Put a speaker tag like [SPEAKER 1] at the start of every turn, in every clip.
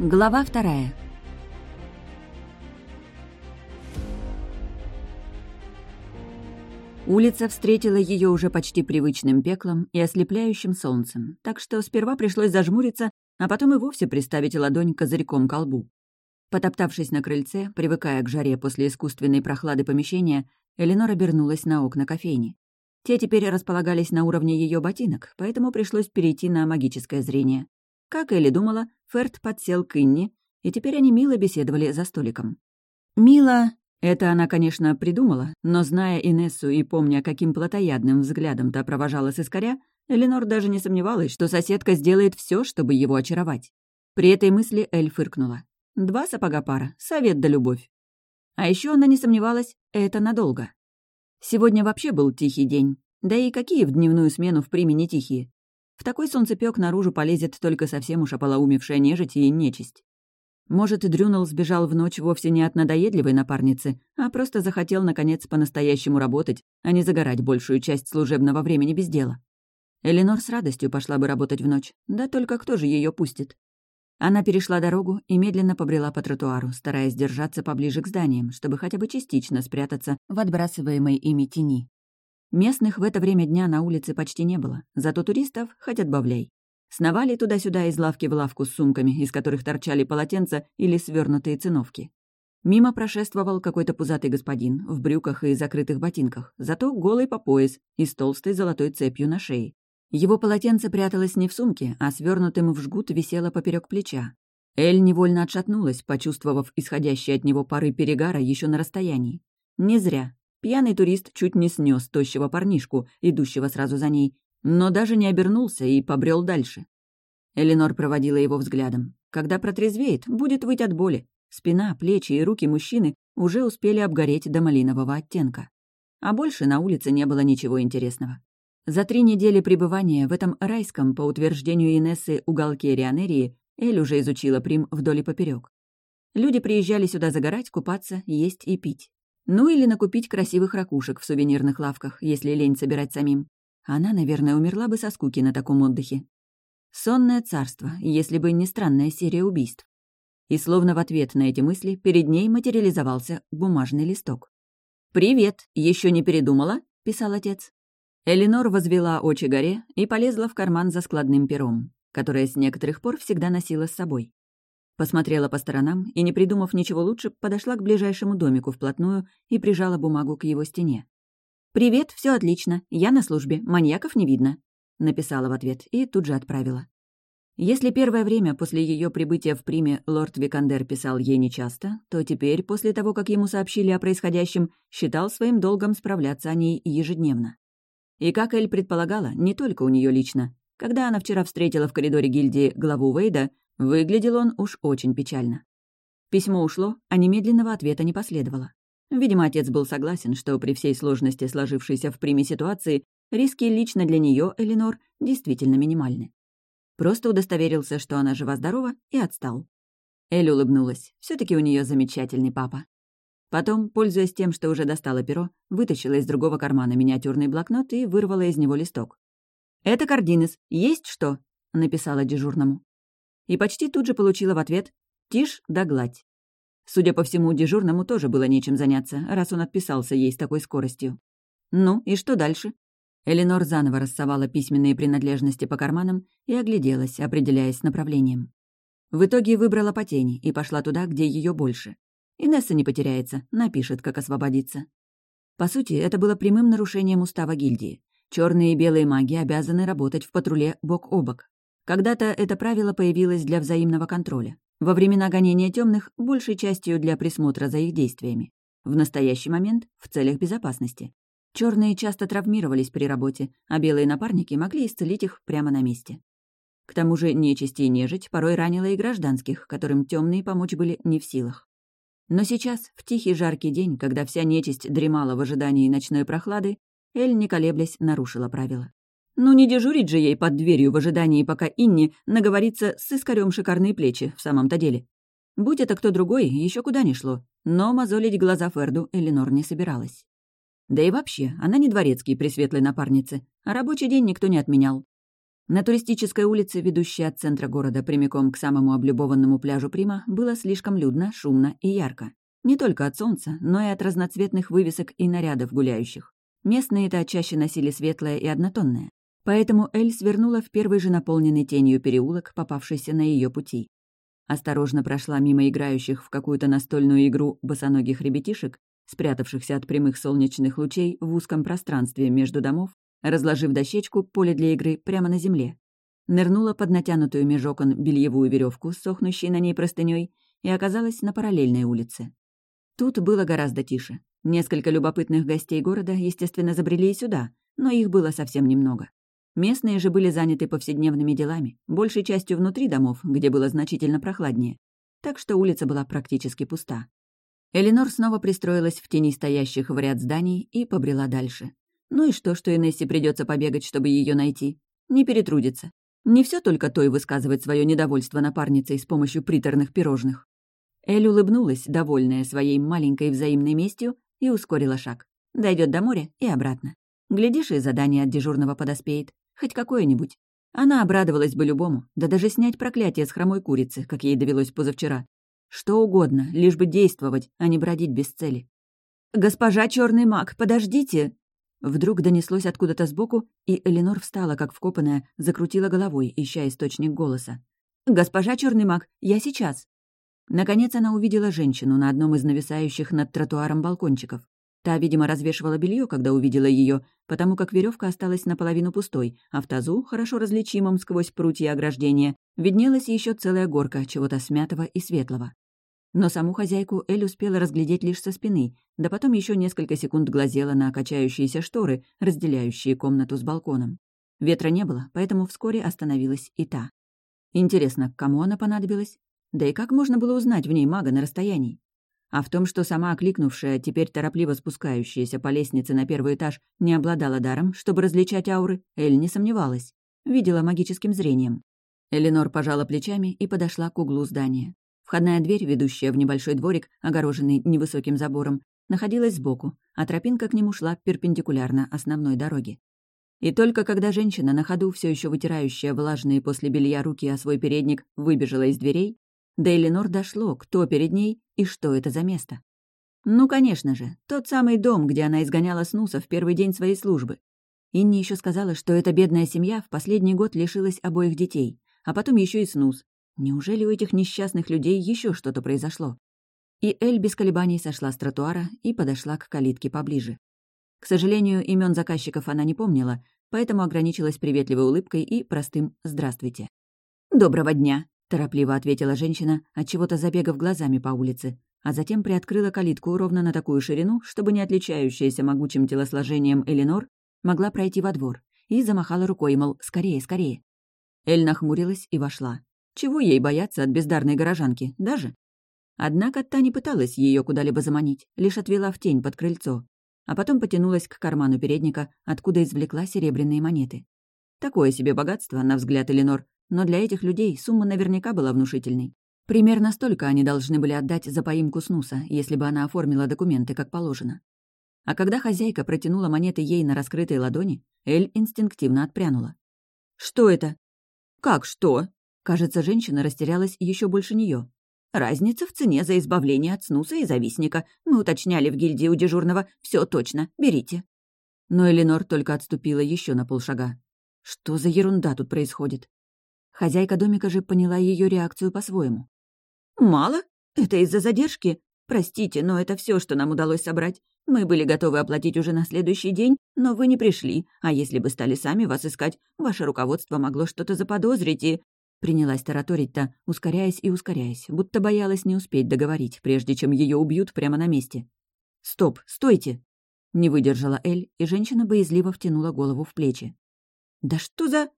[SPEAKER 1] Глава вторая. Улица встретила ее уже почти привычным пеклом и ослепляющим солнцем, так что сперва пришлось зажмуриться, а потом и вовсе приставить ладонь козырьком к колбу. Потоптавшись на крыльце, привыкая к жаре после искусственной прохлады помещения, Эленор обернулась на окна кофейни. Те теперь располагались на уровне ее ботинок, поэтому пришлось перейти на магическое зрение. Как Элли думала, Ферд подсел к Инне, и теперь они мило беседовали за столиком. Мило — это она, конечно, придумала, но, зная Инессу и помня, каким плотоядным взглядом та провожала сыскаря, Эленор даже не сомневалась, что соседка сделает все, чтобы его очаровать. При этой мысли Эль фыркнула. Два сапога пара, совет да любовь. А еще она не сомневалась, это надолго. Сегодня вообще был тихий день. Да и какие в дневную смену в приме не тихие? В такой солнцепёк наружу полезет только совсем уж ополоумевшая нежить и нечисть. Может, и Дрюнул сбежал в ночь вовсе не от надоедливой напарницы, а просто захотел, наконец, по-настоящему работать, а не загорать большую часть служебного времени без дела. Эленор с радостью пошла бы работать в ночь, да только кто же ее пустит? Она перешла дорогу и медленно побрела по тротуару, стараясь держаться поближе к зданиям, чтобы хотя бы частично спрятаться в отбрасываемой ими тени. Местных в это время дня на улице почти не было, зато туристов хоть отбавляй. Сновали туда-сюда из лавки в лавку с сумками, из которых торчали полотенца или свернутые циновки. Мимо прошествовал какой-то пузатый господин в брюках и закрытых ботинках, зато голый по пояс и с толстой золотой цепью на шее. Его полотенце пряталось не в сумке, а свернутым в жгут висело поперек плеча. Эль невольно отшатнулась, почувствовав исходящие от него пары перегара еще на расстоянии. Не зря. Пьяный турист чуть не снес тощего парнишку, идущего сразу за ней, но даже не обернулся и побрел дальше. Эленор проводила его взглядом. Когда протрезвеет, будет выть от боли. Спина, плечи и руки мужчины уже успели обгореть до малинового оттенка. А больше на улице не было ничего интересного. За три недели пребывания в этом райском, по утверждению Инессы, уголке Рионерии, Эль уже изучила Прим вдоль и поперек. Люди приезжали сюда загорать, купаться, есть и пить. Ну или накупить красивых ракушек в сувенирных лавках, если лень собирать самим. Она, наверное, умерла бы со скуки на таком отдыхе. Сонное царство, если бы не странная серия убийств. И словно в ответ на эти мысли перед ней материализовался бумажный листок. «Привет! Еще не передумала?» — писал отец. Элинор возвела очи горе и полезла в карман за складным пером, которое с некоторых пор всегда носила с собой. Посмотрела по сторонам и, не придумав ничего лучше, подошла к ближайшему домику вплотную и прижала бумагу к его стене. «Привет, все отлично. Я на службе. Маньяков не видно», — написала в ответ и тут же отправила. Если первое время после ее прибытия в Приме лорд Викандер писал ей нечасто, то теперь, после того, как ему сообщили о происходящем, считал своим долгом справляться о ней ежедневно. И, как Эль предполагала, не только у нее лично. Когда она вчера встретила в коридоре гильдии главу Вейда, Выглядел он уж очень печально. Письмо ушло, а немедленного ответа не последовало. Видимо, отец был согласен, что при всей сложности сложившейся в приме ситуации риски лично для нее, Эленор, действительно минимальны. Просто удостоверился, что она жива-здорова, и отстал. Эль улыбнулась. все таки у нее замечательный папа. Потом, пользуясь тем, что уже достала перо, вытащила из другого кармана миниатюрный блокнот и вырвала из него листок. «Это Кардинес. Есть что?» — написала дежурному и почти тут же получила в ответ «Тишь да гладь». Судя по всему, дежурному тоже было нечем заняться, раз он отписался ей с такой скоростью. Ну, и что дальше? Эленор заново рассовала письменные принадлежности по карманам и огляделась, определяясь с направлением. В итоге выбрала по тени и пошла туда, где ее больше. Инесса не потеряется, напишет, как освободиться. По сути, это было прямым нарушением устава гильдии. Черные и белые маги обязаны работать в патруле бок о бок. Когда-то это правило появилось для взаимного контроля. Во времена гонения темных большей частью для присмотра за их действиями. В настоящий момент — в целях безопасности. Черные часто травмировались при работе, а белые напарники могли исцелить их прямо на месте. К тому же нечисть и нежить порой ранила и гражданских, которым темные помочь были не в силах. Но сейчас, в тихий жаркий день, когда вся нечисть дремала в ожидании ночной прохлады, Эль, не колеблясь, нарушила правила. Ну не дежурить же ей под дверью в ожидании, пока Инни наговорится с искорем шикарные плечи в самом-то деле. Будь это кто другой, еще куда ни шло, но мозолить глаза Ферду Эленор не собиралась. Да и вообще, она не дворецкий при светлой напарнице, а рабочий день никто не отменял. На туристической улице, ведущей от центра города прямиком к самому облюбованному пляжу Прима, было слишком людно, шумно и ярко. Не только от солнца, но и от разноцветных вывесок и нарядов гуляющих. Местные-то чаще носили светлое и однотонное. Поэтому Эль свернула в первый же наполненный тенью переулок, попавшийся на ее пути. Осторожно прошла мимо играющих в какую-то настольную игру босоногих ребятишек, спрятавшихся от прямых солнечных лучей в узком пространстве между домов разложив дощечку поле для игры прямо на земле. Нырнула под натянутую меж окон бельевую веревку, сохнущей на ней простыней, и оказалась на параллельной улице. Тут было гораздо тише. Несколько любопытных гостей города, естественно, забрели и сюда, но их было совсем немного. Местные же были заняты повседневными делами, большей частью внутри домов, где было значительно прохладнее. Так что улица была практически пуста. Эленор снова пристроилась в тени стоящих в ряд зданий и побрела дальше. Ну и что, что Инессе придется побегать, чтобы ее найти? Не перетрудится. Не все только той высказывать свое недовольство напарницей с помощью приторных пирожных. Эль улыбнулась, довольная своей маленькой взаимной местью, и ускорила шаг. Дойдет до моря и обратно. Глядишь, и задание от дежурного подоспеет. Хоть какое-нибудь. Она обрадовалась бы любому, да даже снять проклятие с хромой курицы, как ей довелось позавчера. Что угодно, лишь бы действовать, а не бродить без цели. «Госпожа черный маг, подождите!» Вдруг донеслось откуда-то сбоку, и Эленор встала, как вкопанная, закрутила головой, ища источник голоса. «Госпожа черный маг, я сейчас!» Наконец она увидела женщину на одном из нависающих над тротуаром балкончиков. Та, видимо, развешивала белье, когда увидела ее, потому как веревка осталась наполовину пустой, а в тазу, хорошо различимом сквозь прутья ограждения, виднелась еще целая горка чего-то смятого и светлого. Но саму хозяйку Эль успела разглядеть лишь со спины, да потом еще несколько секунд глазела на качающиеся шторы, разделяющие комнату с балконом. Ветра не было, поэтому вскоре остановилась и та. Интересно, кому она понадобилась? Да и как можно было узнать в ней мага на расстоянии? А в том, что сама окликнувшая, теперь торопливо спускающаяся по лестнице на первый этаж, не обладала даром, чтобы различать ауры, Эль не сомневалась. Видела магическим зрением. Эленор пожала плечами и подошла к углу здания. Входная дверь, ведущая в небольшой дворик, огороженный невысоким забором, находилась сбоку, а тропинка к нему шла перпендикулярно основной дороге. И только когда женщина, на ходу все еще вытирающая влажные после белья руки о свой передник, выбежала из дверей, до Эленор дошло, кто перед ней и что это за место. Ну, конечно же, тот самый дом, где она изгоняла Снуса в первый день своей службы. Инни еще сказала, что эта бедная семья в последний год лишилась обоих детей, а потом еще и Снус, Неужели у этих несчастных людей еще что-то произошло? И Эль без колебаний сошла с тротуара и подошла к калитке поближе. К сожалению, имен заказчиков она не помнила, поэтому ограничилась приветливой улыбкой и простым «здравствуйте». «Доброго дня», — торопливо ответила женщина, отчего-то забегав глазами по улице, а затем приоткрыла калитку ровно на такую ширину, чтобы не отличающаяся могучим телосложением Эленор могла пройти во двор, и замахала рукой, мол, скорее, скорее. Эль нахмурилась и вошла. Чего ей бояться от бездарной горожанки, даже? Однако та не пыталась ее куда-либо заманить, лишь отвела в тень под крыльцо, а потом потянулась к карману передника, откуда извлекла серебряные монеты. Такое себе богатство, на взгляд Эленор, но для этих людей сумма наверняка была внушительной. Примерно столько они должны были отдать за поимку Снуса, если бы она оформила документы как положено. А когда хозяйка протянула монеты ей на раскрытой ладони, Эль инстинктивно отпрянула. «Что это?» «Как что?» Кажется, женщина растерялась еще больше нее. «Разница в цене за избавление от снуса и завистника. Мы уточняли в гильдии у дежурного. Все точно. Берите». Но Эленор только отступила еще на полшага. Что за ерунда тут происходит? Хозяйка домика же поняла ее реакцию по-своему. «Мало? Это из-за задержки? Простите, но это все, что нам удалось собрать. Мы были готовы оплатить уже на следующий день, но вы не пришли, а если бы стали сами вас искать, ваше руководство могло что-то заподозрить и...» Принялась тараторить-то, ускоряясь и ускоряясь, будто боялась не успеть договорить, прежде чем ее убьют прямо на месте. «Стоп, стойте!» Не выдержала Эль, и женщина боязливо втянула голову в плечи. «Да что за...»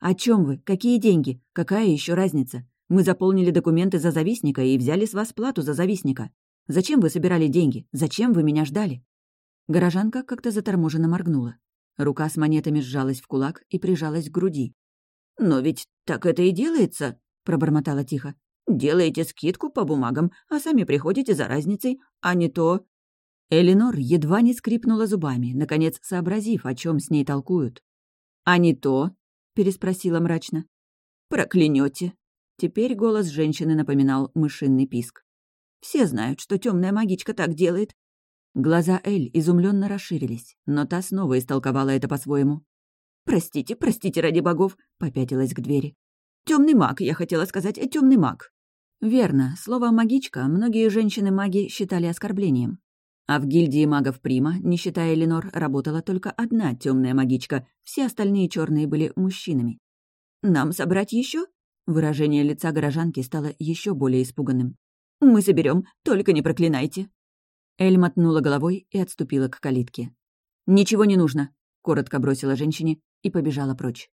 [SPEAKER 1] «О чем вы? Какие деньги? Какая еще разница? Мы заполнили документы за завистника и взяли с вас плату за завистника. Зачем вы собирали деньги? Зачем вы меня ждали?» Горожанка как-то заторможенно моргнула. Рука с монетами сжалась в кулак и прижалась к груди. «Но ведь так это и делается», — пробормотала тихо. «Делаете скидку по бумагам, а сами приходите за разницей, а не то...» Элинор едва не скрипнула зубами, наконец сообразив, о чем с ней толкуют. «А не то...» — переспросила мрачно. «Проклянете!» Теперь голос женщины напоминал мышиный писк. «Все знают, что темная магичка так делает». Глаза Эль изумленно расширились, но та снова истолковала это по-своему. «Простите, простите, ради богов!» — попятилась к двери. Темный маг, я хотела сказать, темный маг». Верно, слово «магичка» многие женщины-маги считали оскорблением. А в гильдии магов Прима, не считая Ленор, работала только одна темная магичка, все остальные черные были мужчинами. «Нам собрать еще? Выражение лица горожанки стало еще более испуганным. «Мы соберем, только не проклинайте!» Эль мотнула головой и отступила к калитке. «Ничего не нужно», — коротко бросила женщине и побежала прочь.